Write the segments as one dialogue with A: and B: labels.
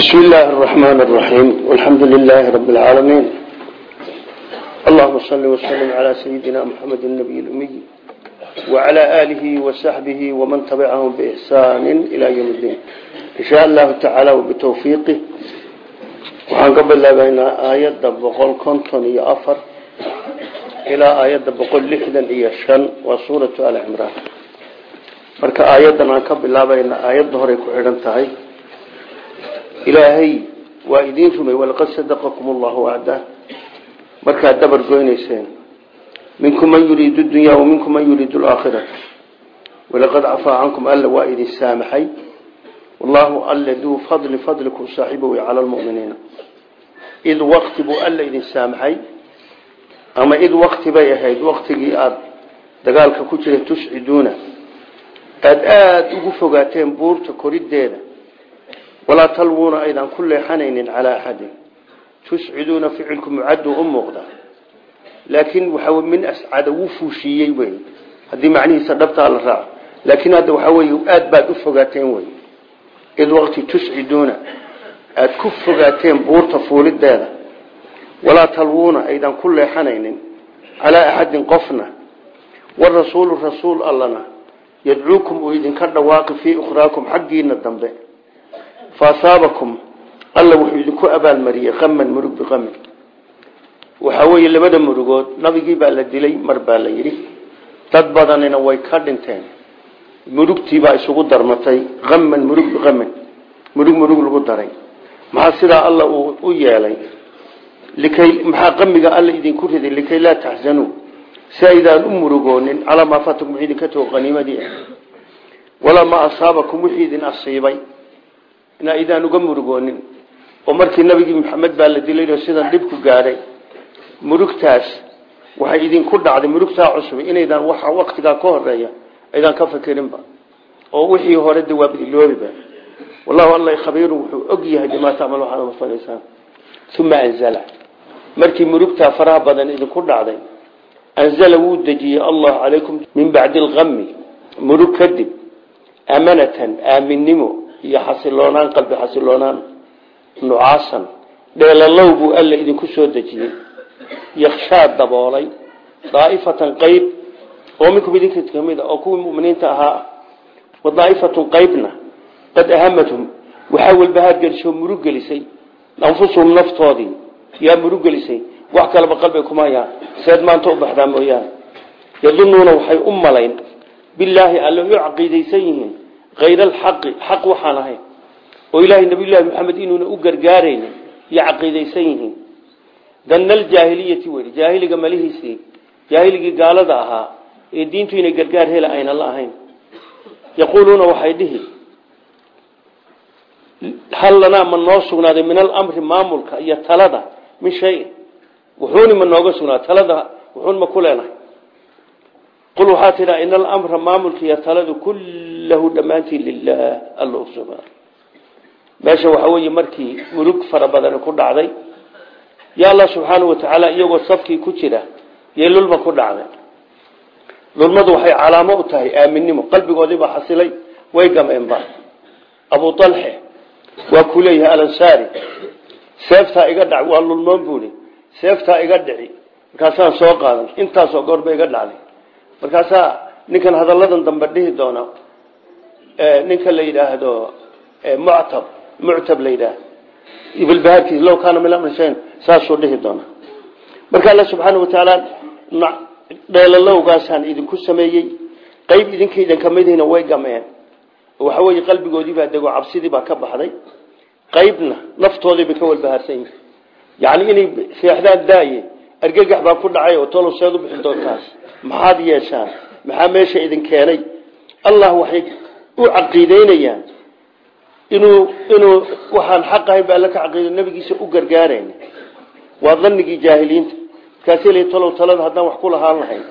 A: بسم الله الرحمن الرحيم والحمد لله رب العالمين اللهم صل وسلم على سيدنا محمد النبي الأمي وعلى آله وصحبه ومن تبعهم بإحسان إلى يوم الدين إن شاء الله تعالى وبتوفيقه وحان قبل الله بين آيات بقول كنتم يأفر إلى آيات بقول لحدا إيشان وصورة آل عمران marka aayaddan aan ka bilaabayna aayadda horey ku xidhan tahay ilaahay waa idiin rumay walaqad sadaqakum allahu wacdah markaad dabar goynayseen minkum man yuriidu dunya wa minkum man yuriidu alaakhirata walaqad cafaa cankum alla waa idin saamaxay. Wallahu alla duu fadli fadlikum saaxiibow cala lmuminiina id wakti buu alla idin saamaxay. Ama id wakti bay ahayd waktigii aada dagaalka ku jira tusciduuna aada aada ugu fogaateen walaa talwuuna aydan ku leexanaynin calaa axadin tusciduuna ficilku mucaddu u muuqda. Laakiin waxaa min ascada wuu fuushiiyey wey haddii macnihiisa dhabtaa la raaco. Laakiin hadda waxaa wey aada baad u fogaateen wey id waqti tusciduuna aada ku fogaateen buurta fuulideeda walaa talwuuna aydan ku leexanaynin calaa axadin qofna. Warasuulu rasuul allana yadcuukum uu idinka dhawaaqi fii ukhraakum xaggiina dambe faasaabakum alla wuxuu idinku abaalmariyey qaman murug biqamin waxaa weeye labada murugood nabigii baa la dilay mar baa la yidhi dad badanina way ka dhinteen. Murugtiibaa isugu darmatay qaman murug biqamin murug murug lagu daray. Maxaa sidaa alla uu u yeelay? Likay maxaa qamiga alla idinku riday? Likay laa taxsanuu si aydaan u murugoonin calaa maa faatakum idinka in aydaan uga murugoonin. Oo markii nabigii maxamed baa la dilay sidan dhibku gaadhay murugtaas waxay idinku dhacday murugtaa cusub inaydaan waxa waktigaa ka horreeya aydaan ka fikirinba oo wixii hore de waaba iloobiba wallahu alla khabiirun wuxuu og yahay bimaa tacmal waxaad mafanaysaan uma anzala. Markii murugtaa faraha badan idinku dhacday anzala wuu dejiyey allah calaykum min bacdi alqami murug kadib amanatan aaminnimo iyo xasiloonaan qalbi xasiloonaan nucaasan dheelalow buu alla idinku soo dejiyey yakshaa daboolay daaifatan qayb oo minkum idinka ka mid a oo kuwii muminiinta ahaa wa daa'ifatun qaybna qad ahamathum waxaa walbahaad gelisoo murug gelisay anfusuhum naftoodii yaa murug wax kaleba qalbiga kuma hayaan seed maanta u baxdaa mooyaane. Yadunuuna waxay u malayn bilaahi alle u caqiidaysan yihiin kayra alxaqi xaq waxaan ahayn oo ilaahay nabiyullaahi maxamed inuuna u gargaaraynin iyo caqiidaysan yihiin danna aljaahiliyati wey jaahiliga malihiisii jaahiligii gaalada ahaa ee diintu inay gargaar hela ayna la ahayn yaquuluuna waxay dhihi hal lanaa ma noo sugnaaday min alamri maamulka iyo talada min shayin wuxuuni ma nooga sugnaa talada wuxuun ma ku leenahay qul waxaa kullahu dhammaantii lilah alla usugnaa meesha waxaa weeye markii murug fara badani ku dhacday ya allah subxaanau watacaala iyagoo safkii ku jira yay lulma ku dhacday. Lulmadu waxay calaamo u tahay aaminnimo qalbigoodiibaa xasilay way gameenba abu alxe waa ku leeyahay alansaari seeftaa iga dhac waa lulmoon buuli seeftaa iga dhici markaasaan soo qaadan intaasoo goorba ninka la yidhaahdo muctab muctab la yidhaahdo. Ibilbahaarkiis low kaana min amri shayn saasuu dhihi doona marka alla subxaana watacaala dheelalowgaasaan idinku sameeyey qayb idinka idin way gameen. Waxa weeye qalbigoodii baa dego cabsidii baa ka baxday. Qaybna naftoodii bay ka walbahaarsan yihiin yacni inay seexdaan daaye argagax baa ku dhacay oo tolow seed bixin doontaas. Maxaad yeeshaan? Maxaa meesha idin keenay? Allah waxay u caqiideynayaan inuu inuu waxaan xaq ahayn ba alla ka caqiido nabigiisa u gargaarayn waa dhanigii jaahiliinta. Markaasay leeyiin tolow talada haddaan wax ku lahaan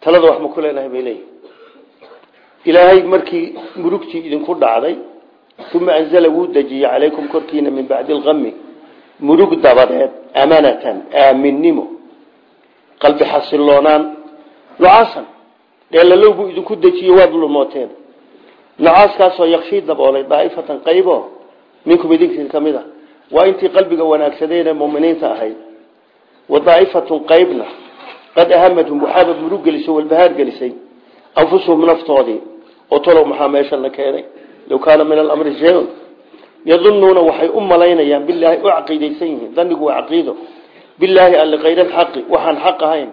A: talada wax ma ku leenahay bay leeyihiin ilaahay markii murugtii idinku dhacday uma anzala wuu dejiyey calaykum korkiina min bacdi alqami murug dabadeed amanatan aaminnimo. Qalbi xasiloonaan nucaasan dheelalow buu idinku dejiyey waad lumooteen nacaaskaasoo yakshii daboolay daaifatan qaybo minkum idinkiin ka mid a waa intii qalbiga wanaagsadeen ee muminiinta ahayd. Wa daa'ifatun qaybna. Qad ahamadhum waxaaba murug gelisay walbahaar gelisay. Anfusuhum naftoodii. Oo talow maxaa meesha la keenay? Low kaana min alamri shay-un. Yadunuuna waxay u malaynayaan bilaahi u caqiidaysan yihiin. Danigu waa caqiido. Bilaahi alle kayra alxaqi waxaan xaq ahayn.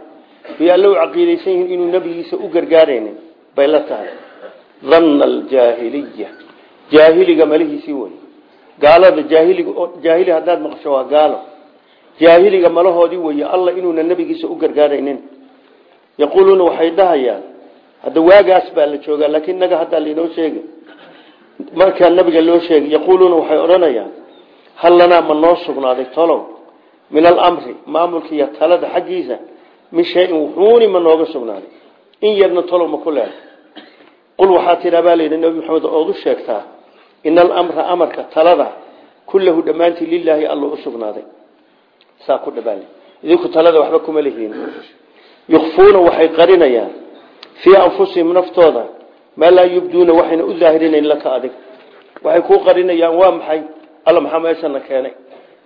A: Bay alle u caqiidaysan yihiin inuu nebigiisa u gargaaraynin. Bay la tahay danna aljaahiliya jaahiliga malihiisii wey gaalada jaahiliga jaahili haddaad maqasho waa gaalo. Jaahiliga malahoodii weeye alla inuuna nebigiisa u gargaaraynin. Yaquuluuna waxay dhahayaan hadda waagaas baa la joogaa laakiin naga haddaa lainoo sheegay markaa nabiga loo sheegay yaquuluuna waxay odhanayaan hal lanaa ma noo sugnaaday tolow? Min alamri maamulka iyo talada xaggiisa min shayin wuxuuni ma nooga sugnaaday. In yarna tolow ma ku leehay qul waxaa tidhaa baa layidhi nabi maxamed ood u sheegtaa ina alamra amarka talada kullahu dhammaantii lilaahi alla u sugnaaday. Saa ku dhabaal idinku talada waxba kuma lihiin. Yukfuuna waxay qarinayaan fii anfusihim naftooda maa laa yubduuna waxayna u daahirinayn laka adig. Waxay kuu qarinayaan waa maxay? Alla maxaa meeshana keenay?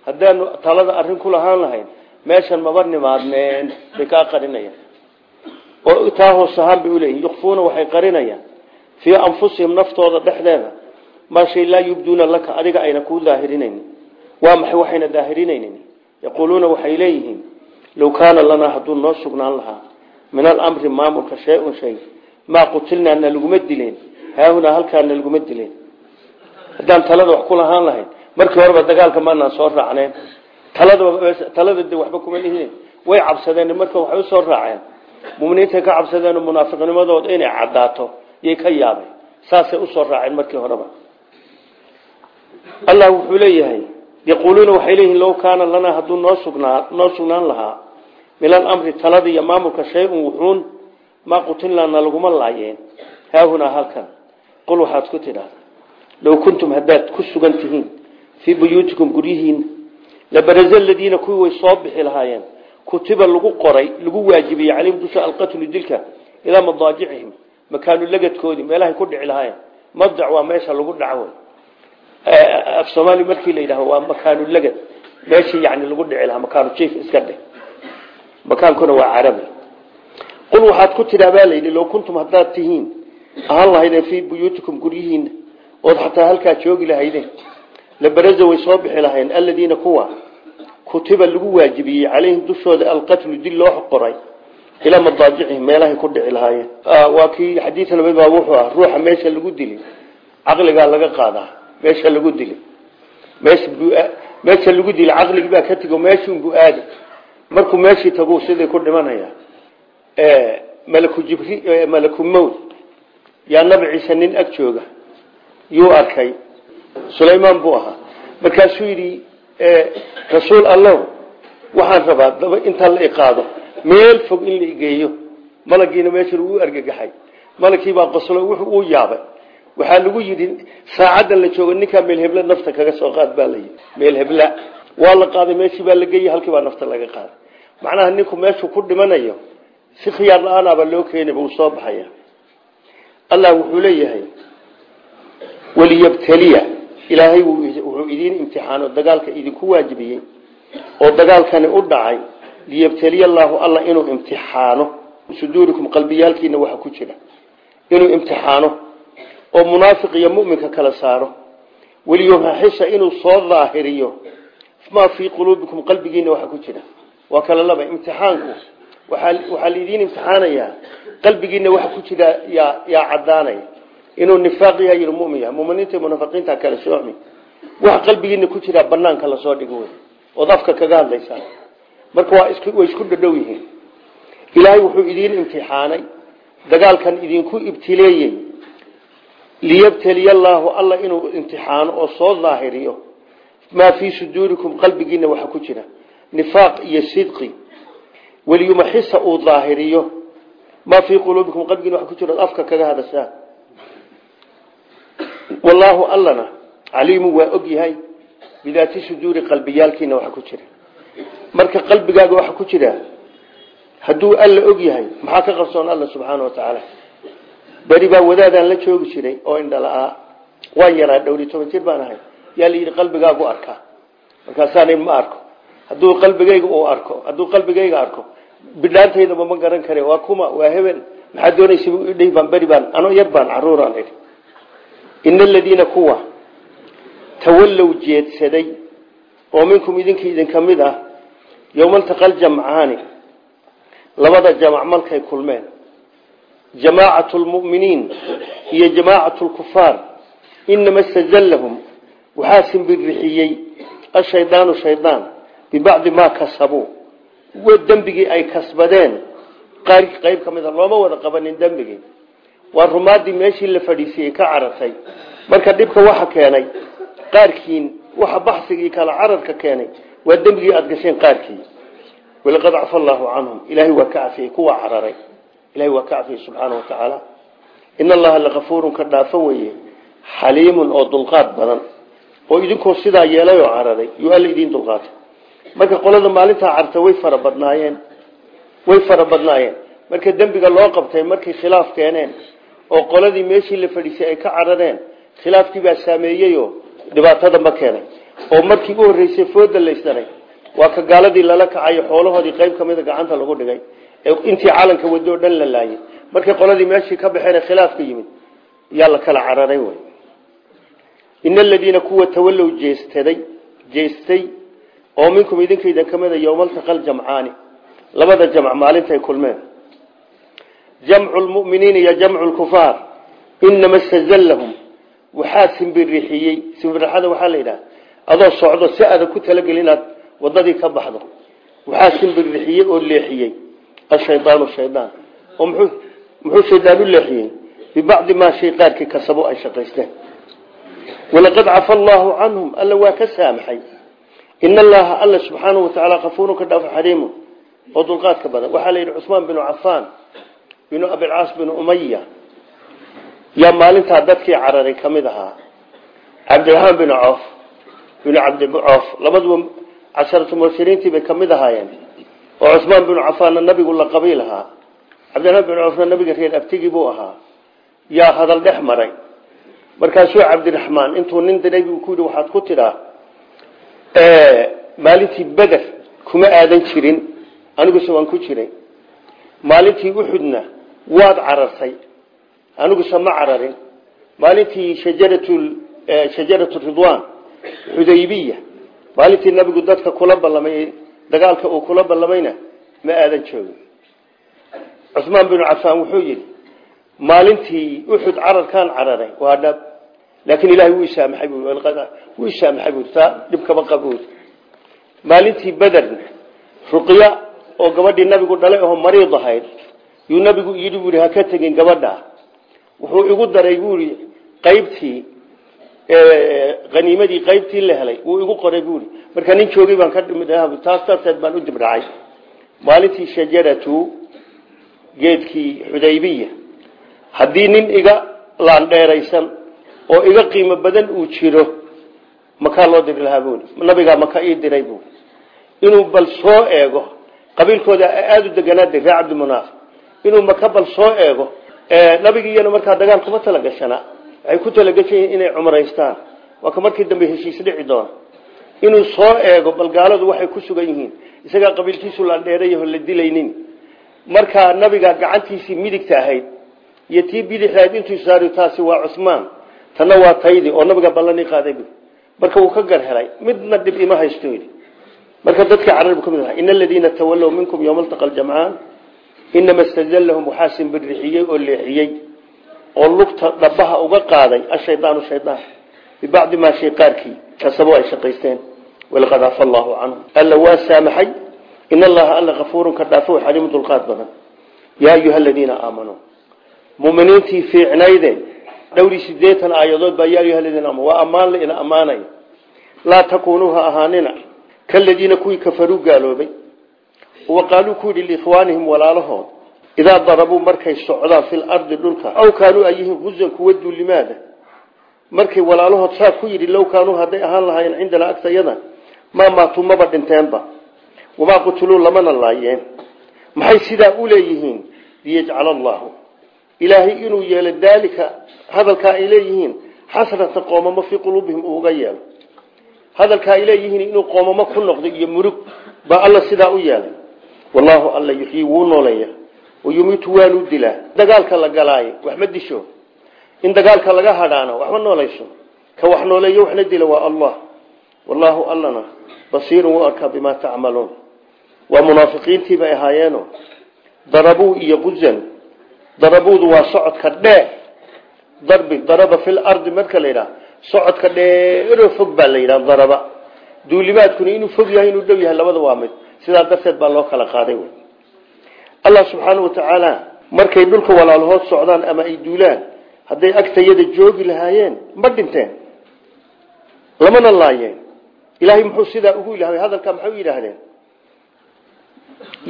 A: Haddaanu talada arrin ku lahaan lahayn meeshan maba nimaadneen. Bay kaa qarinayaan. Hoos ahaan fii anfusihim naftooda dhexdeeda maa shay laa yubduuna laka adiga ayna kuu daahirinaynin waa maxay waxayna daahirinaynin yaquuluuna waxay leeyihiin low kaana lanaa hadduu noo sugnaan lahaa min alamri maamulka shay-un shay maa qutilnaa na laguma dileen haahunaa halkaa na laguma dileen. Haddaan talada wax ku lahaan lahayn markii horeba dagaalka maanaan soo raacneen. Talada de waxba kuma lihiin way cabsadeen marka waxay u soo raaceen. Muminiintay ka cabsadeen munaafiqnimadooda inay cadaato yay ka yaabeen saasay u soo raaceen markii horeba. Allah wuxuu leeyahay yaquuluuna waxay leeyihiin low kaana lanaa hadduu noo sugnaa noo sugnaan lahaa min alamri talada iyo maamulka shay-un wuxuun maa qutilnaana laguma laayeen. Haahunaa halkan. Qul waxaad ku tidhaahda low kuntum haddaad ku sugan tihiin fii buyuutikum guryihiina labaraza aladiina kuwii way soo bixi lahaayeen kutiba lagu qoray lagu waajibiyey calayhim dusha alqatlu dilka ilaa makaanu lagadkoodii meelahay ku dhici lahaayeen. Madac waa meesha lagu dhaco af soomaali markii la yidhahdo waa makaanu lagad. Meeshii yani lagu dhici lahaa makaanu jiif iska dheh makaankuna waa carabi. Qul waxaad ku tidhaa baa layidhi low kuntum haddaad tihiin ahaan lahaydeen fii buyuutikum guryihiina ood xataa halkaa joogi lahaydeen labaraza way soo bixi lahayn aladiina kuwa kutiba lagu waajibiyey calayhim dushooda alqatlu dil ilaa madaajicihim meelahay ku dhici lahaayeen. Waa kii xadiida nabi baa wuxuu ah ruuxa meesha lagu dili caqligaa laga qaadaa meesha lagu dili meesha lagu dili caqligii baa ka tego meeshiunbu aadi. Markuu meeshii tagu sidii ku dhimanaya malaku jibri malaku mowd yaa nabi ciise nin ag jooga. Yuu arkay. Sulaymaan buu ahaa. Markaasuu yidhi rasuul allow waxaan rabaa daba inta la iqaado meel fog in la igeeyo. Malagiina meesha lagu argagaxay. Malagkiibaa qoslo wuxuu uu yaabay. Waxaa lagu yidhi saacaddan la joogo ninkaa meel hebla nafta kaga soo qaad baa la yidhi. Meel hebla. Waa la qaaday meeshii baa la geeyey halkii baa nafta laga qaaday. Macnaha ninku meeshuu ku dhimanayo si khiyaar la'aanaabaa loo keenayba uu soo baxaya allah wuxuu leeyahay waliyabtaliya. Ilaahay wuxuu idiin imtixaano dagaalka idinku waajibiyey oo dagaalkani u dhacay liyabtaliya allaahu alla inuu imtixaano suduurikum qalbiyaalkiina waxa ku jira. Inuu imtixaano oo munaafiq iyo muminka kala saaro. Waliyumaxisa inuu soo daahiriyo. Maa fii quluubikum qalbigiina waxa ku jira. Waa kala laba imtixaanku waxaa laidiin imtixaanayaa qalbigiina waxa ku jira yaa cadaanaya inuu nifaaq yahay iyo mumin yahay. Muminiinta munaafiqiinta kala soocmi waxa qalbigiina ku jira banaanka la soo dhigo wey ood afka kaga marka waa is way isku dhadhow yihiin. Ilaahay wuxuu idiin imtixaanay. Dagaalkan idinku ibtileeyey liyabtaliya allaahu alla inuu imtixaano oo soo daahiriyo maa fii suduurikum qalbigiina waxa ku jira. Nifaaq iyo sidqi. Waliyumaxisa uu daahiriyo maa fii quluubikum qalbigiina waxa ku jira. Afka kaga hadashaa wallaahu allana caliimu waa og yahay. Bidaati suduuri qalbiyaalkiina waxa ku jira marka qalbigaaga waxa ku jira hadduu alla og yahay maxaa ka qarsoon alla subxaana wa tacaala? Beri baa wadaadaan la joogi jiray oo indhala-aa waan yaraa dhowri toban jir baan ahay. Yaa la qalbigaagu arkaa markaasaana ma arko. Hadduu qalbigayga uu arko hadduu qalbigayga arko bidhaantaydaba ma garan kare. Waa kuma waa hebel maxaa doonaysa idhay baan beri baan ano yar baan caruuraan idhi. Ina aladiina kuwa tawallow jeedsaday oo minkum idinka idinka mid ah yowmaltaqal jamcaani labada jamac malkay kulmeen. Jamaacatu lmu'miniin iyo jamaacatu lkufaar inama stazallahum waxaa simbirixiyey ashaydaanu shaydaan bibacdi maa kasabuu dembigii ay kasbadeen. Qayb ka mid a looma wada qabanin dembigii. Waa rumaadii meeshii la fadhiisiyey ka carartay marka dhibka waxa keenay qaarkiin waxa baxsigii kala cararka keenay waa dembigii aada gasheen qaarkii. Walaqad cafa allaahu canhum. Ilaahay waa ka cafiyey kuwa cararay. Ilahay waa ka cafiyey subxaana wa tacaala. In allaha lakafuurun ka dhaafo weeye. Xaliimun oo dulqaad badan. Oo idinkoo sidaa yeelay oo cararay. Yuu alla idiin dulqaatay. Marka qolada maalintaa carta way fara badnaayeen. Way fara badnaayeen. Marka dembiga loo qabtay markay khilaaf keeneen oo qoladii meeshii la fadhiisay ay ka carareen khilaafkii baa saameeyeyoo dhibaatada ma keenay oo markii u horreysay fooda laysanay waa ka gaaladii lala kacayo xoolahoodii qayb ka mida gacanta lagu dhigay. Intii calanka wado o dhan la laayay. Markay qoladii meeshii ka baxeen khilaafka yimid yaa la kala cararay wy in aladiina kuwa tawallow jeestaday jeestay oo minkum idinkaydan ka mida yowmaltaqal jamcaani. Labada jamc maalintay kulmeen. Jamcu lmuminiina iyo jamcu lkufaar inama stazallahum waxaa simbirixiyey simbirixada waxaa la adoo socdo si adan ku talageli inaad wadadii ka baxdo. Waxaa simbirixiyey oo leexiyey. Ashaydaanu shaydaan oo muxuu shaydaan u leexiyey? Bibacdi maa shay qaarkii kasabo ay shaqaysteen. Walaqad cafa allaahu canhum. Alla waa ka saamaxay. In allaha alla subxaanahu watacaala kafuurun ka dhaafo xariimun. Oo dulqaadka badan. Waxaa la yidhi cusmaan binu cafaan binu abilcaas binu umaya yaa maalintaa dadkii cararay ka mid ahaa. Cabdiraxmaan binu coof binu cabdicoof labaduba casharatu mubashiriintii bay ka mid ahaayeen oo cusmaan binu cafaanna nabigu la qabiil ahaa. Cabdiraxmaan binu coofna nabiga reer abtigii buu ahaa. Yaa hadal dhex maray. Markaasuu cabdiraxmaan intuu nin diray buu ku yidhi waxaad ku tidhaa maalintii beder kuma aadan jirin aniguse waan ku jiray. Maalintii uxudna waad carartay aniguse ma cararin. Maalintii shajaratu ridwan xudaybiya maalintii nabigu dadka kula ballamay dagaalka uu kula ballamayna ma aadan joogin. Cusmaan binu cafaan wuxuu yidhi maalintii uxud cararkaan cararay waa dhab. Laakiin ilahay wuu isaamaxay wuu isaamaxay bui taa dhibkaba qabood maalintii bederna ruqya oo gabadhii nabigu dhalay oo mariid ahayd yuu nabigu yidhi buui ha ka tegin gabadha. Wuxuu igu daray buui qaybtii haniimadii qaybtii la helay wuu igu qoray buui marka nin joogay baan ka dhimid taas darteed baan u dibdhacay maalintii shajaratu geedkii xudaybiya. Haddii nin iga laandheeraysan oo iga qiimo badan uu jiro makaa loo diri lahaa buui nabigaa maka ii diray buui inuu bal soo eego qabiilkooda aada u deganaada reer cabdimunaaf inuu maka bal soo eego nabigiyana markaa dagaal kuma talagashanaa waxay ku talagashan inay cumraystaan waa ka markii dambe heshiis dhici doona inuu soo eego bal waxay ku sugan yihiin. Isagaa qabiilkiisu laandheerayaho la dilaynin. Markaa nabiga gacantiisii midigta ahayd iyo tii bidixdahayd intuu saari taasi waa cusmaan. Tanna waa taydii oo nabiga ballani qaaday marka wuu ka gar midna dhib ima haysto marka dadka carab ka mid ah in aladiina minkum yowma altaqa aljamcaan inama stazallahum waxaa simbirixiyey oo leexiyey oo lugta dhabaha uga qaaday ashaydaanu shaydaan bibacdi maa shay kasabo ay shaqaysteen. Walaqad cafa allaahu canhum alla waa saamaxay. In allaha alla kafuurun ka dhaafo xaliimu badan. Yaa ayuha aladiina aamanuu muminiintii fiicnayde dhowri sideetan aayadood baa yaa ayuha aladiina aamanu waa ammaan la ina ammaanaya laa takuunuu ha ahaanina. Kaladiina kuwii kafaruu gaaloobay. Wa qaaluu ku yidhi liikhwaanihim walaalahood idaa darabuu markay socdaan fi lardi dhulka aw kaanuu ayihiin husan kuwa duulimaada markay walaalahood saa ku yidhi low kaanuu hadday ahaan lahaayeen cindanaa agtayada maa maatuu maba dhinteenba wamaa qutuluu lamana laayeen maxay sidaa u leeyihiin liyajcala allaahu ilaahay inuu yeelo daalika hadalkaa ay leeyihiin xasrata qoomamo fii quluubihim uu uga yeelo hadalka ay leeyihiin inuu qoomamo ku noqdo iyo murug baa alla sidaa u yeelay wallaahu alla yuxyii wuu nooleeya wayumiitu waanuu dilaa dagaalka la galaayo wax ma disho. In dagaalka laga hadhaano waxma noolayso ka wax nooleeyo waxna dila waa allah. Wallaahu allana basiirun wuu arkaa bimaa tacmaluun waa munaafiqiintii bay ahaayeeno. Darabuu iyo quzan darabuudu waa socodka dhee darbi daraba fil ardi marka la yidhaha socodka dheeroo fog baa la yidhaha daraba. Duulimaadkuna inuu fog yahay inuu dhow yahay labada waa mid. Sidaa darteed baa loo kala qaaday allah subxaana wa tacaala markay dhulka walaalahood socdaan ama ay duulaan hadday agtayada joogi lahaayeen ma dhinteen. Lamana laayeen. Ilaahay muxuu sidaa ugu ilahmay hadalkaa maxay yidhaahdeen?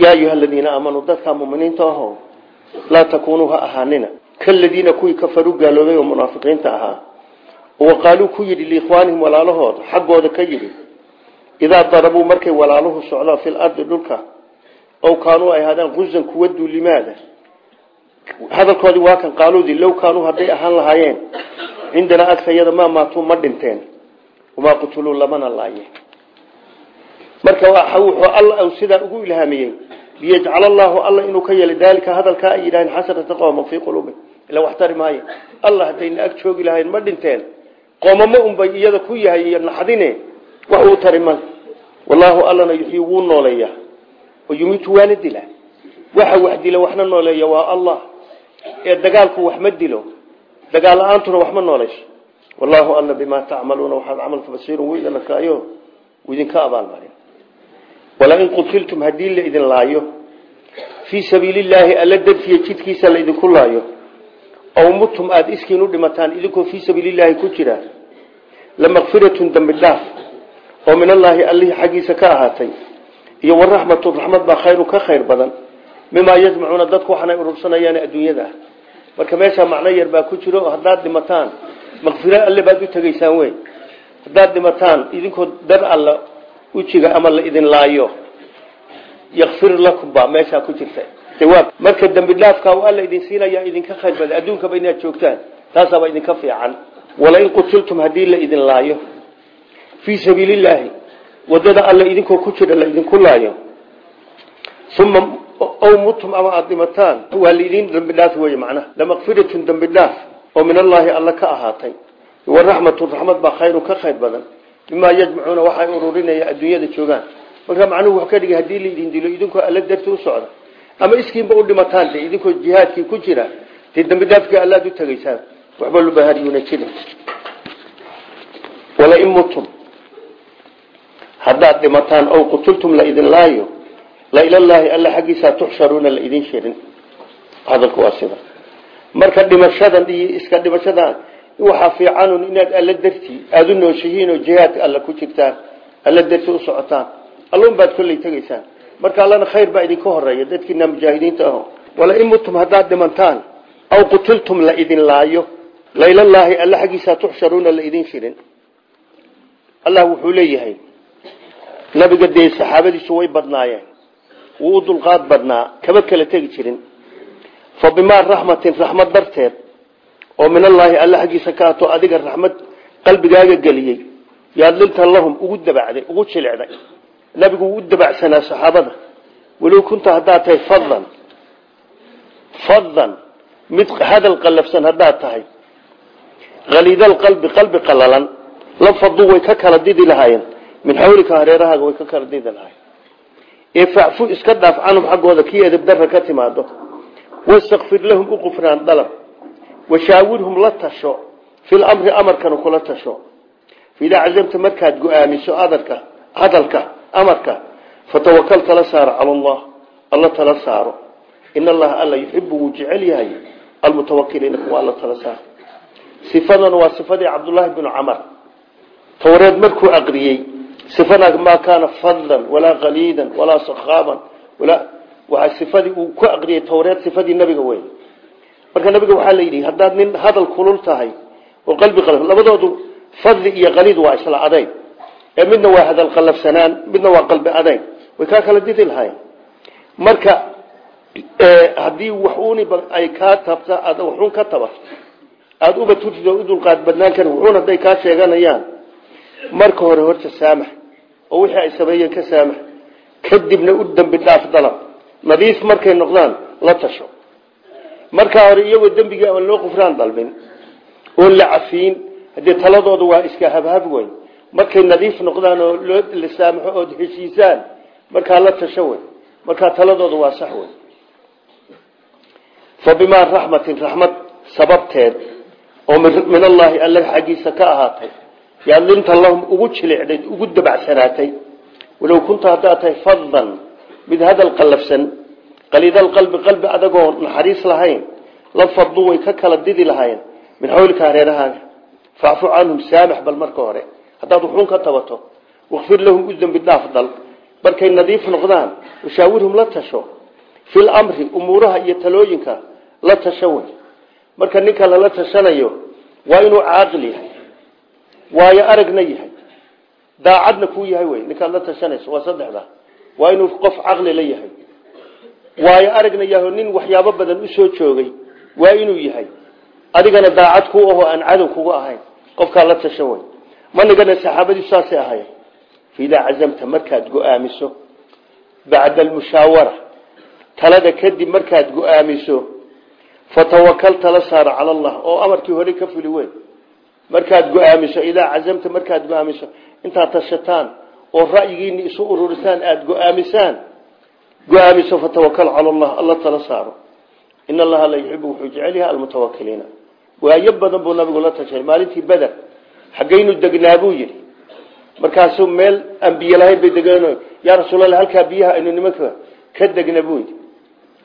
A: Yaa ayuha aladiina aamanuu dadkaa muminiinta aho laa takuunuu ha ahaanina. Kaladiina kuwii kafaruu gaaloobay oo munaafiqiinta ahaa. Wa qaaluu ku yidhi liikhwaanihim walaalahood xaggooda ka yidhi idaa darabuu markay walaaluhu socdaan fil ardi dhulka ow kaanuu ay ahaadaan qusan kuwa duulimaada hadalkoodii waa kan qaaluudii low kaanuu hadday ahaan lahaayeen cindanaa agtayada maa maatuu ma dhinteen wamaa qutuluu lamana laayeen marka wuxuu alla sidaa ugu ilhaamiyey liyajcala allaahu alla inuu ka yeelay daalika hadalkaa ay yidhaaheen xasrata qooman fii quluubihim ila wax tari maayo allah haddayna ag joogi lahayn ma dhinteen qoomamo unbay iyada ku yahay iyo naxdine wax uu tari ma wallaahu yumiitu waana dila waxa wax dila waxna nooleeya waa allah. Ee dagaalku wax ma dilo dagaal la'aantuna wax ma noolayso wallaahu alla bimaa tacmaluuna waxaad camalka basiirun wuu idin arkaayo wuu idinka abaalmarin walain qutiltum haddii la idin laayo fii sabiili illaahi alla dartiya jidkiisa la idinku laayo. Aw mutum aada iskiin u dhimataan idinkoo fii sabiilillaahi ku jira. Lamakfiratun dembi dhaaf oo min allaahi allihii xaggiisa ka ahaatay iyo waraxmatu raxmad baa khayru ka khayr badan. Mimaa yajmacuuna dadku waxaanay urursanayaan adduunyada. Marka meeshaa macno yar baa ku jiro haddaad dhimataan makfiro alle baad u tegaysaan wey haddaad dhimataan idinkoo dar alla ujiga ama la idin laayo. Yakfir lakum baa meeshaa ku jirta. Jawaab marka dembi dhaafka alla idin siinaya idinka khayr badan. Adduunkaba inaad joogtaan. Taasaaba idinka fiican. Walain qutiltum haddii la idin laayo. Fii sabiilillaahi waddada alla idinkoo ku jira la idinku laayo. Uma ow mutum ama aada dhimataan waa dembi dhaaf wey macnaha lamakfiratun dembi dhaaf oo min allaahi alla ka ahaatay. Waraxmatu raxmad baa khayru ka khayr badan. Mimaa yajmacuuna waxay ururinaya adduunyada joogaan. Marka macnuhu wuxuu ka dhigay haddii laidin dilo idinkoo alla darti u socda. Ama iskiinba u dhimataan de idinkoo jihaadkii ku jira dee dambi dhaafkii allaad u tegaysaan waxba lubaharyuuna jirin. Walain mutum haddaad dhimataan ow qutultum la idin laayo la ilallaahi alla xaggiisaa tuxsharuuna la idin shirin. Hadalku waa sida. Marka dhimashadan iyo iska dhimashadan waxaa fiicanun inaad alla dartii aada u nooshihiin oo jihaadka alla ku jirtaan alla darti u socotaan allun baad kolley tegaysaan. Marka allana khayr baa idinka horreeya dadkiina mujaahidiinta aho. Walain mutum haddaad dhimantaan aw qutiltum la idin laayo lailallaahi alla xaggiisaa tuxsharuuna la idin shirin. Allah wuxuu leeyahay nabiga dee saxaabadiisu way badnaayeen. Wuu u dulqaad badnaa. Kama kala tegi jirin. Fa bimaa raxmatin raxmad darteed oo min allaahi alla xaggiisa ka ato adiga raxmad qalbigaaga geliyey. Yaad lintan lahum ugu dabacday ugu jilicday. Nabigu wuu u dabacsanaa saxaabada. Walow kunta haddaad tahay fadan fadan mid hadal qallafsan haddaad tahay. Haliidalqalbi qalbi qalalan la faduu way ka kala didi lahaayeen min xawlika hareerahaaga way ka kala didi lahaayeen ee facfu iska dhaaf canhum xaggooda kii edabdarra ka timaado wastakfir lahum u qufraan dalab. Washaawirhum la tasho. Fil amri amarkana kula tasho. Idaa cazamta markaad go'aamiso adarka hadalka amarka fatawakal tala saaro cala allah alla tala saaro. In allaha alla yuxibu wuu jecel yahay. Almutawakiliina kuwa alla tala saaro sifadan waa sifadii cabdullaahi binu camar. Towreed markuu sifana maa kaana fadlan walaa qaliidan walaa sakaaban waa sifadii uu ku aqriyey towreed sifadii nabiga wey marka nabiga waxaa la yidhi haddaad nin hadal kulul tahay oo qalbi qalaf labadoodu fadli iyo qaliid waa isla adayn ee midna waa hadal qalafsanaan midna waa qalbi adayn way kaa kala didi lahayn. Marka haddii waxuuni ay kaa tabta aad waxuun ka tabato aada uba turtid oo u dulqaad marka hore horta saamax. Oo wixii ay sameeyeen ka saamax. Kadibna u dembi dhaaf dalab nadiif markay noqdaan la tasho. Markaa hore iyagoo dembigii aan loo qufraan dalbin oo la cafiin haddee taladooda waa iska habhab weyn markay nadiif noqdaan oo la saamaxo ood heshiisaan markaa la tasho wey markaa taladooda waa sax wey fa bimaa raxmatin raxmad sababteed oo min allaahi alla xaggiisa ka ahaatay yaad linta lahum ugu jilicday ugu dabacsanaatay walow kunta haddaad tahay fadan mid hadal qallafsan qaliidalqalbi qalbi adagoo naxariis lahayn la fadlu way ka kala didi lahayn min xawlika hareerahaaga facfu canhum saamax bal marka hore. Haddaad wuxuun ka tabato wakfir lahum u dembi dhaaf dal markay nadiif noqdaan washaawirhum la tasho. Fil amri umuuraha iyo talooyinka la tasho marka ninka lala tashanayo waa inuu caaqil yahay waayo aragna yahay. Daacadna kuu yahay wey ninkaad la tashanayso waa saddexda. Waa inuu qof caqli la yahay. Waayo aragna yahay nin waxyaabo badan u soo joogay waa inuu yahay. Adigana daacad ku aho aan cadow kuga ahayn qofkaa la tashan wey manigana saxaabadii saasay ahayen faidaa cazamta markaad go'aamiso. Bacda almushaawara talada kadib markaad go'aamiso fatawakal tala saara cala allah oo amarkii hore ka fuli weyn markaad go'aamiso idaa cazamta markaad go'aamiso intaad tashataan oo ra'yigiini isu ururisaan aada go'aamisaan go'aamiso fatawakal cala allah alla tala saaro. In allaha la yuxibu wuxuu jecel yahay almutawakiliina waayo badan buu nabigu la tashay maalintii beder xaggaynu degnaa buu yidhi. Markaasuu meel aan biyo bay degeen yaa rasuulallah halkaa biyaha aynu nimanka ka degna buu yidhi.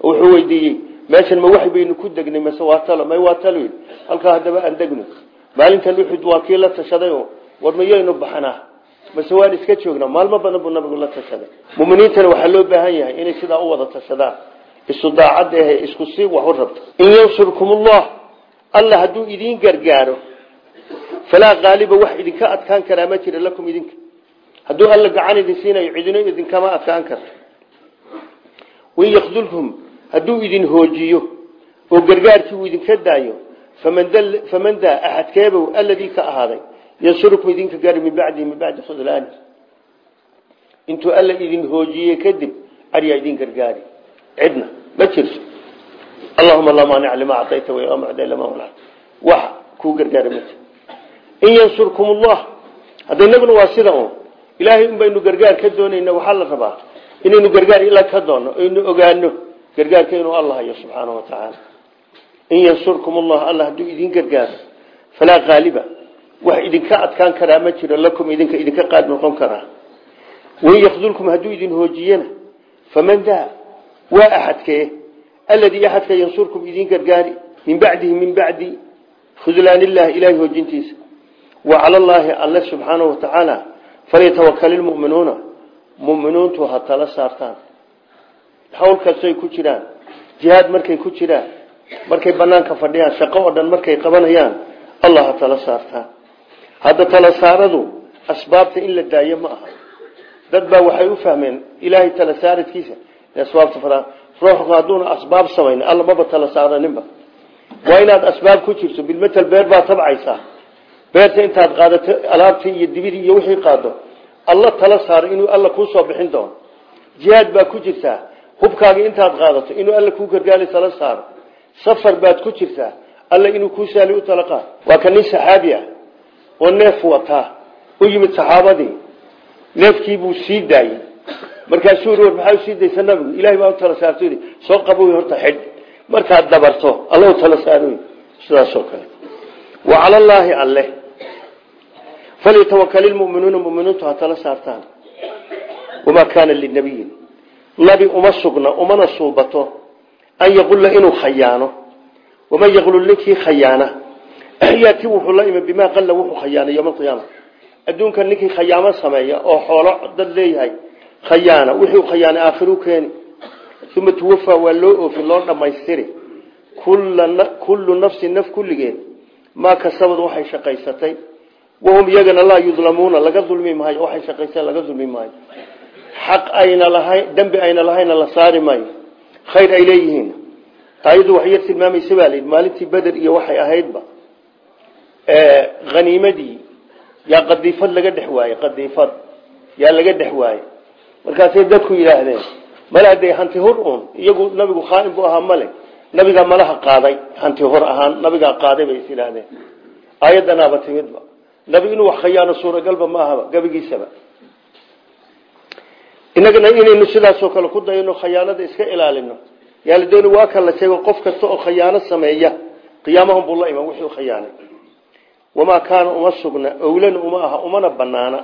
A: Wuxuu weydiiyey meeshan ma wax baynu ku degnay mase waa talo may waa talo yidhi. Halkaa aan degno maalintan uxud waa kii la tashaday oo war mayaynu baxnaa? Mase waan iska joognaa maalmo badan buu nabigu la tashaday. Muminiintana waxaa loo baahan yahay inay sidaa u wada tashadaan. Isu daacad ahe isku si wax u rabto in yansurkum ullah alla hadduu idiin gargaaro falaa qaaliba wax idinka adkaan karaa ma jira lakum idinka. Hadduu alla gacan idin siinayo cidino idinkama adkaan karto. Wain yakdulkum hadduu idin hoojiyo oo gargaarkii uu idinka daayo faman daa axadkeebow alladii ka ahaaday yansurukum idinka gaari min bacdihi min bacdi khudlaani intuu alla idin hoojiyey kadib aryaa idin gargaari cidna ma jirto allahuma laa maanica lima acayta walaa mucda lama manacta wax kuu gargaara ma jir in yansurkum ullah hadda inaguna waa sida un ilaahay un baynu gargaar ka doonayna waxaa la rabaa inaynu gargaar ila ka doonno aynu ogaano gargaarka inuu alla hayo subxaana wa tacaala in yansurkum ullah alla hadduu idin gargaaro falaa qaaliba wax idinka adkaan karaa ma jiro lakum idinka idinka qaad noqon karaa wain yakdulkum hadduu idin hoojiyana faman daa waa axadkee alladii axadka yansurkum idin gargaari min bacdihi min bacdi khudlaan illahi ilahay hoojintiisa wa cala allaahi alle subxaanahu watacaala falyatawakal ilmu'minuuna mu'miniintu ha tala saartaan hawl kastay ku jiraan jihaad markay ku jiraan markay banaanka fadhiyaan shaqo oo dhan markay qabanayaan allah ha tala saartaan hadda tala saaradu asbaabta in la daayo ma aha. Dad baa waxay u fahmeen ilaahay tala saaradkiisa asbaabta ruuxku hadduuna asbaab samayn alla maba tala saaraninba waa inaad asbaab ku jirto bilmetel beer baa tabcaysaa. Beerta intaad qaadato alaabtii iyo dibidii iyo wixii qaado alla tala saaro inuu alla kuu soo bixin doono. Jihaad baa ku jirtaa hubkaagii intaad qaadato inuu alla kuu gargaali tala saaro safar baad ku jirtaa alla inuu kuu saali u tala qaado waa ka nin saxaabi ah oo neef wataa u yimid saxaabadii. Neefkiibuu sii daayey. Markaasuu yii war maxaa u sii daysa nabigu? Ilahay baa u tala saarto yidhi soo qaboy horta xidh. Markaad dabarto alla u tala saaro. Sidaasoo kale. Wa cala allaahi alle. Falyatawakal ilmu'minuuna muminiintu ha tala an yaqulla inuu khayaano waman yaqlul ninkii khayaana yaati wuxuu la imi bimaa qalla wuxuu khayaana yowma alqiyaama adduunka ninkii khayaamo sameeya oo xoolo dad leeyahay khayaana wixii khayaana aakhiru keeni. Uma tuwafaa waa loo oofin loo dhammaystiri. Kullu nafsin naf kulligeed maa kasabad waxay shaqaysatay. Wahum iyagana laa yudlamuuna laga dulmi maayo waxay shaqaysteen laga dulmi maayo. Xaq ayna lahayn dembi ayna lahayna la saari maayo khayr ay leeyihiin. Ayadu wax yar tilmaamaysa baa layidhi maalintii beder iyo waxay ahaydba haniimadii yaa qadiifad laga dhex waayey qadiifad yaa laga dhex waayey markaasay dadku yidhaahdeen mala dee hanti hur uun iyagu nabigu khaain buu ahaa male. Nabigaa malaha qaaday hanti hor ahaan nabigaa qaaday bay is yidhaahdeen. Aayadanaaba timidba nabi inuu wax inagana inaynu sidaasoo kale ku dayano khayaanada iska ilaalino. Yaa la dooni waa kan la sheego qof kasta oo khayaano sameeya. Qiyaamahun buu la wixii khayaanay. Wamaa kaana uma sugna owlana uma aha umana banaana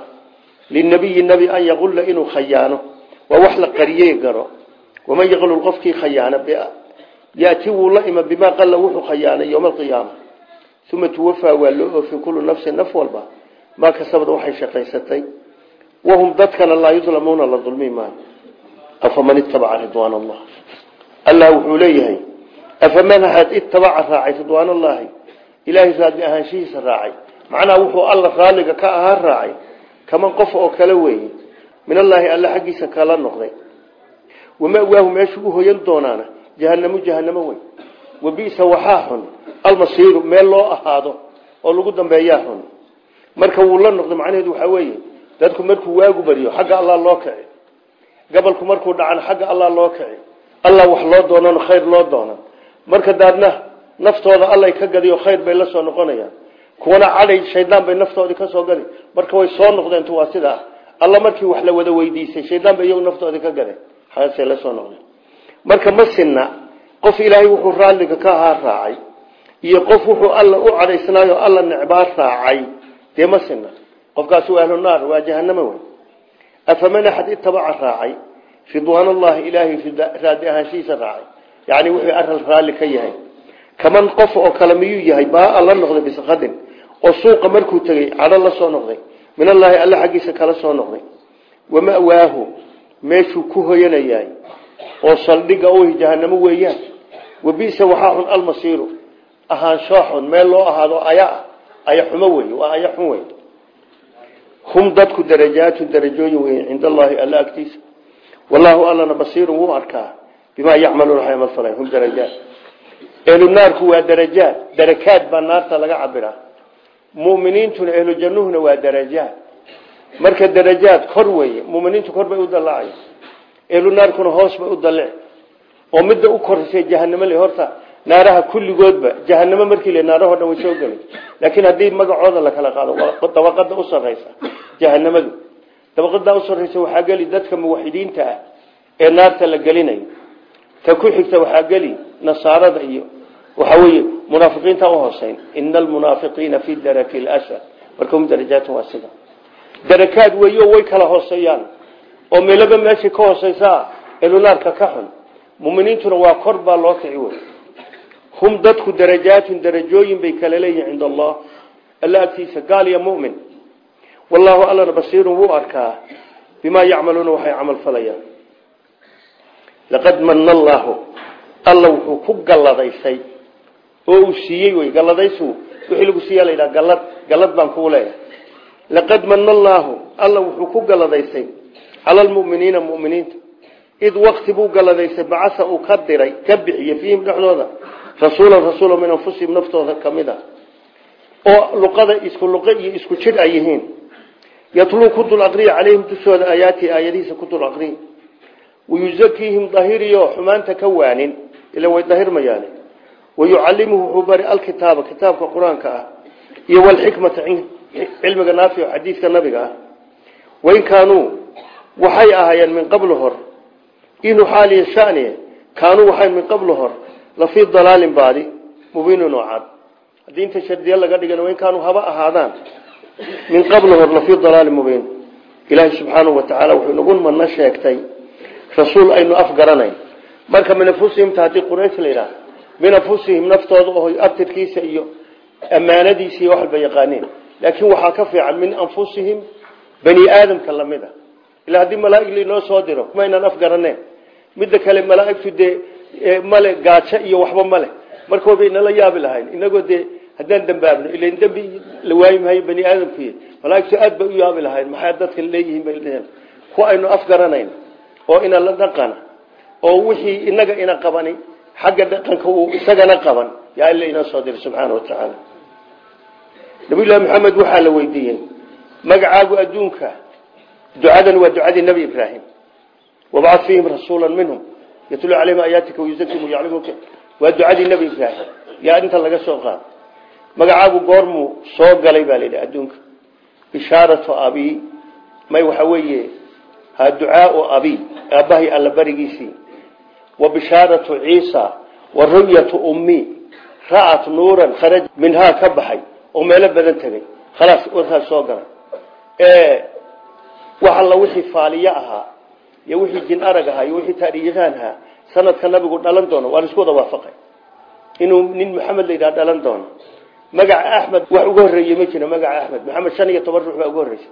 A: linabiyi nebi an yaqulla inuu khayaano. Waa wax la qariyey garo. Waman yaqlul qofkii khayaana yati wuu la ima bimaa qalla wuxuu khayaanay yowma alqiyaama uma tuwafaa waa loo oofin kullu nafsin naf walba. Maa kasabad waxay shaqaysatay wahum dadkana laa yudlamuuna la dulmi maayo afaman itabaca ridwaan allah allah wuxuu leeyahay afaman had itabaca raacay ridwaan allahi ilaahay raadli ahaanshihiisa raacay macnaha wuxuu alla raalliga ka ahaa raacay kaman qof oo kale weeye min allaahi alla xaggiisa kala noqday wamawaahu meeshu u hoyan doonaana jahanamu jahanamo wey wabisa waxaa xun almasiiru meel loo ahaado oo lagu dambeeyaa xun marka wuu dadku markuu waagu baryo xagga allah loo kici gabalku markuu dhacana xagga allah loo kici allah wax loo doonan khayr loo doonan. Marka daadna naftooda allay ka gadiyo khayr bay la soo noqonayaan. Kuwana cadhay shaydaan bay naftoodii ka soo gadi marka way soo noqdeen waa sidaa alla markii wax la wada weydiisay shaydaan bay iyagu ka gadeen. Xaasay la soo noqdeen. Marka ma sinna qof ilaahay wuxuu raalliga ka ahaa raacay iyo qof wuxuu alla u cadhaysnaayo alla necbaa raacay dee qofkaasi waa ahlu naar waa jahanamo wey afaman axad itabaca raacay ridwaan allahi ilaahay raadi ahaanshihiisa raacay. Yacni wuxuu aral raalli ka yahay. Kaman qof oo kale miyuu yahay? Baa la noqday bisqadin oo suuqa markuu tegey cadho la soo noqday. Min allaahi alla xaggiisa kala soo noqday. Wama'waahu meeshuu ku hoyanayahay. Oo saldhiga u jahanamo weeyaan. Wabisa waxaa xun almasiiru. Ahaansho xun meel loo ahaado aya aya wey waa aya xun hum dadku darajaatu darajooyin wey cinda allaahi alla agtiisa. Wallaahu allana basiirun wuu arkaa bimaa yacmaluuna waxay amal falayn hum darajaat. Ehlu naarku waa darajaad darakaad baa naarta laga cabiraa muminiintuna ehlu jannuhuna waa darajaad marka darajaad kor weeye muminiintu kor bay u dallacay ehlu naarkuna hoos bay u dallic oo midda u koraysa jahanamo le horta naaraha kulligoodba jahanamo markii le naarahoo dhan way soo gelay laakiin haddii magacooda la kala qaado dabaqada u sarraysa jahanamadu dabaqadaa u sarraysa waxaa geli dadka muwaxidiinta ah ee naarta la gelinayo. Ta ku xigta waxaa geli nasaarada iyo waxaa weeye munaafiqiinta u hooseyn. Ina almunaafiqiina fi daraki lsfal marka hum darajaatun waa sida. Darakaad weeyo way kala hooseeyaan. Oo meelaba meeshii ka hooseysaa elunaarka ka xun. Muminiintuna waa kor loo kici hum dadku darajaatun darajooyin bay kala leeyihiin cinda allah. Alla agtiisa gaal iyo mumin. Wallaahu allana basiirun wuu arkaa bimaa yacmaluuna waxay camal falayaan. Laqad mana allaahu alla wuxuu ku galladaysay oo uu siiyey wey galladaysu wixii lagu siiya layidhaha gallad gallad baan kuu leeyahay. Laqad mana allaahu alla wuxuu ku galladaysay cala almu'miniina mu'miniinta. Id wakti buu galladaysay bacasa uu ka diray ka bixiyey fiihim dhexdooda rasuulan rasuula min anfusihim naftooda ka mid a oo luqada isku luqo iyo isku jidh ay yihiin. Yatluu ku dul aqriya calayhim dushooda aayaati aayadihiisa ku dul aqriy wayuzakiihim dahiriyo xumaanta ka waanin ila way dahirmayaane wayucallimuhu wuxuu bari alkitaaba kitaabka qur'aanka ah iyo walxikmata cilmiga naafic xadiidka nabiga ah. Wain kaanuu waxay ahaayeen min qablu hor. Inuu xaaliya shani kaanuu waxay min qablu hor lafii dalaalin baadi mubiinin oo cad haddii inta shardiya laga dhigan wain kaanuu haba ahaadaan min qablu hor lafii dalaalin mubiin. Ilaahi subxaanahu watacaala wuxuu nagu madno sheegtay rasuul aynu afgaranayn marka min anfusihimta haddii quraysh la min anfusihim naftooda oo abtirkiisa iyo ammaanadiisa iyo waxalba yaqaaneen laakiin waxaa ka fiican min anfusihim bani aadamka la mid a ilaa haddii malaaig lainoo soo diro midda kale malaaigtu dee male gaajo iyo waxba male marka waba inala yaabi lahayn inagoo dee haddaan dambaabno ilan dembi la waayi maayo bani aadamku malaaigtu aad bay u yaabi lahayn maxay dadka leeyihiin bay kuwa aynu afgaranayn oo ina la dhaqana oo wixii inaga ina qabani xagga dhaqanka uu isagana qaban yaa ila inoo soo diray subxaana wa tacaala. Nabiyullahi maxamed waxaa la weydiiyey magacaagu adduunka ducadan waa ducadii nebi ibraahim wabcad fiihim rasuula minhum yatlu calayhim aayaatika wayuzakim yaclimuka waa ducadii nebi ibraahim yaa inta laga soo qaado. Magacaagu goormuu soo galay baa layidhi adduunka bishaaratu abi. May waxa weeye ha ducaau abi aabbahay alla barigiisii. Wa bishaaratu ciisa wa ru'yatu ummi. Ra'at nuuran kharaj minhaa ka baxay oo meelo badan tegay khalaas warkaas soo galay. Wax alla wixii faaliye ahaa iyo wixii jin arag ahaa iyo wixii taariikhaan ahaa sanadka nabigu dhalan doono waa la isku wada waafaqay. Inuu nin maxamed la yidhaha dhalan doono. Magaca axmed wax uga horreeye ma jiro magaca axmed. Maxamed shan iyo toban ruux baa uga horreysay.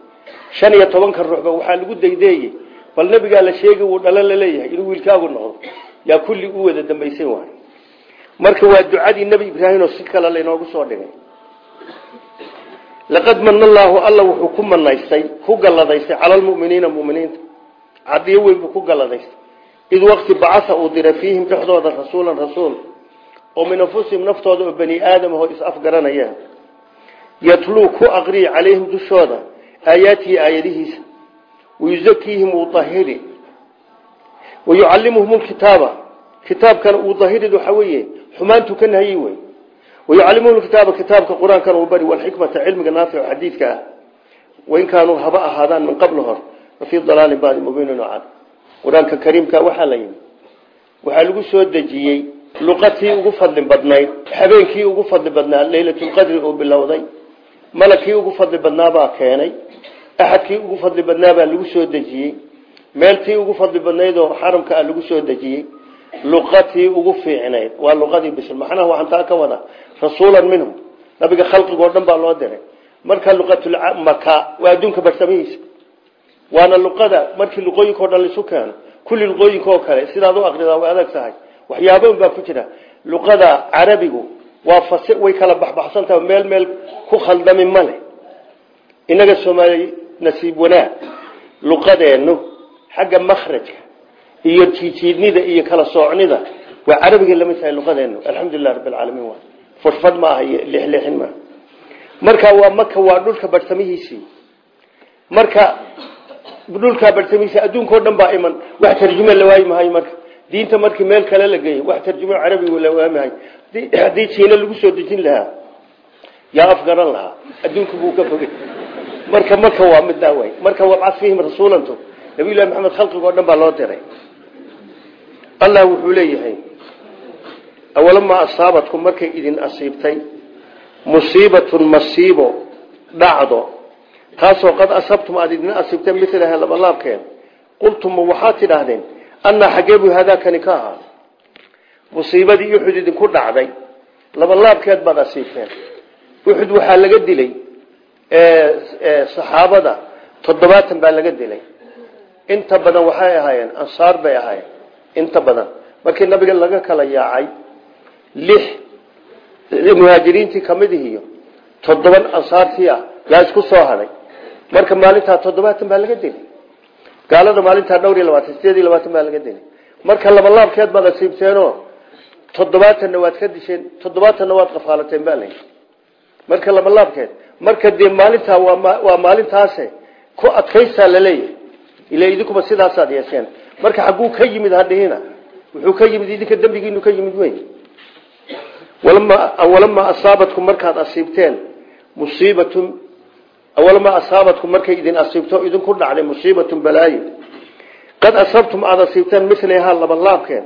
A: Shan iyo tobanka ruuxba waxaa lagu daydeeyey. Bal nabigaa la sheegi wuu dhalan la leeyahay inuu wiilkaagu noqdo. Yaa kulli u wada dambaysan waay. Marka waa ducadii nebi ibraahim oo si kale soo dhigay. Laqad mana allaahu alla wuxuu ku manaystay cadiyo weyn buu ku galladaystay id waqti bacasa uu diray fiihim dhexdooda rasuulan rasuul. Oo min anfusihim naftooda oo bani aadam ahoo is-afgaranaya yatluu ku aqriyi calayhim dushooda aayaatihi aayadihiisa. Wayuzakiihim uu ahiri wayucallimuhum lkitaaba kitaabkana uu dahirid waxaa weeye xumaantu ka nahayey wey wayucallimuhum kitaaba kitaabka qur'aankana uu bari walxikmata cilmiga naafic xadiidka ah. Wain kaanuu haba ahaadaan min qabl hor fafii dalaalin baadi mubiinin oo cad. Qur'aanka kariimka waxaa la yimi. Waxaa lagu soo dejiyey luqatii ugu fadli badnayd habeenkii ugu fadli badnaa leylatulqadri oo bilowday malagkii ugu fadli badnaabaa keenay axadkii ugu fadli badnaabaa lagu soo dejiyey meeltii ugu fadli badnayd oo xaramka ah lagu soo dejiyey luqatii ugu fiicnayd. Waa luqadii bisl macnaha waxaan taa ka wada rasuulan minhum nabiga khalqigoo dhan baa loo diray. Marka luqatulmaka waa adduunka barsamihiisa waana luqada markii luqooyinkao dhan laisu keeno kulli luqooyinka oo kale sidaad u aqridaa way adag tahay. Waxyaaban baa ku jira. Luqada carabigu waa fas way kala baxbaxsantaha meel meel ku khaldami male inaga soomaaliya nasiib wanaag. Luqadeennu xagga makhrajka iyo jiijiidnida iyo kala soocnida waa carabiga lama tahay luqadeennu. Alxamdulilah rabbi alcaalamiin fadhfadh maaha iyo lixleexin maaha marka waa maka waa dhulka barhtamihiisii marka dhulkaa barhtamihiisi adduunka o dhan baa iman. Wax tarjume la waayi mahayo marka. Diinta markii meel kale la geeyey wax tarjumo carabiga la waamahay haddii jiina lagu soo dejin lahaa yaa afgaran lahaa. Adduunka buu ka fogay. Marka maka waa middaa way marka wabcad fiihim rasuulantu. Nabiyullahi maxamed khalqiga dhan baa loo diray. Allah wuxuu leeyahay awalamaa asaabatkum markay idin asiibtay musiibatun masiibo dhacdo taasoo qad asabtum aada idin asiibteen milaha labalaabkeen qultum waxaad tidhaahdeen annaa xaggee buu haadaakani ka ahaa. Musiibadii uxud idinku dhacday labalaabkeed baad asiibteen. Uxud waxaa laga dilay saxaabada toddobaatan baa laga dilay. Inta badan waxay ahaayeen ansaar bay ahaayeen inta badan. Markii nabiga laga kala yaacay lix muhaajiriintii ka mid ihiyo toddoban ansaartii ah yaa isku soo hadhay marka maalintaa toddobaatan baa laga dilay. Gaalada maalintaa dhowr iyo labaatan sideed iyo labaatan baa laga dilay. Marka labalaabkeed baad asiibteenoo toddobaatanna waad ka disheen toddobaatanna waad qafaalateen baa layi marka labalaabkeed marka dee maalintaa waa maalintaase ku adkaysaa la leeyahay ila idinkuba sidaasaad yeesheen. Marka xagguu ka yimid hadhihina wuxuu ka yimid idinka dembigiinu ka yimid wey awalamaa asaabatkum markaad asiibteen musiibatun awalamaa asaabatkum markay idin asiibto idinku dhacday musiibatun balaayo qad asabtum aada asiibteen milahaa labalaabkeed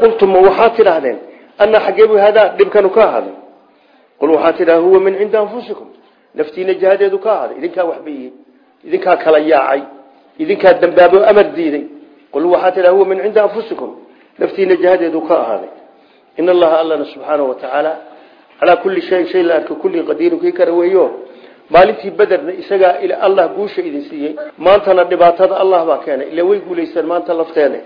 A: qultum ma waxaad tidhaahdeen annaa xaggeebu hadaa dhibkanu ka ahaaday qul waxaad tidhahda huwa min cindi anfusikum naftiina jihadeedu ka ahaaday idinkaa waxbayihin idinkaa kala yaacay idinkaa dambaabo amar diiday qul waxaa tidhaha huwa min cindi anfusikum naftiina jihadeedu ka ahaaday in allaha allana subxaanahu watacaala calaa kulli shayin shay la arko kulli qadiiru kii kara weeyo maalintii bederna isagaa allah guusha idin siiyey. Maantana dhibaatada allah baa keenay. Ila way guulaysteen maanta lafteene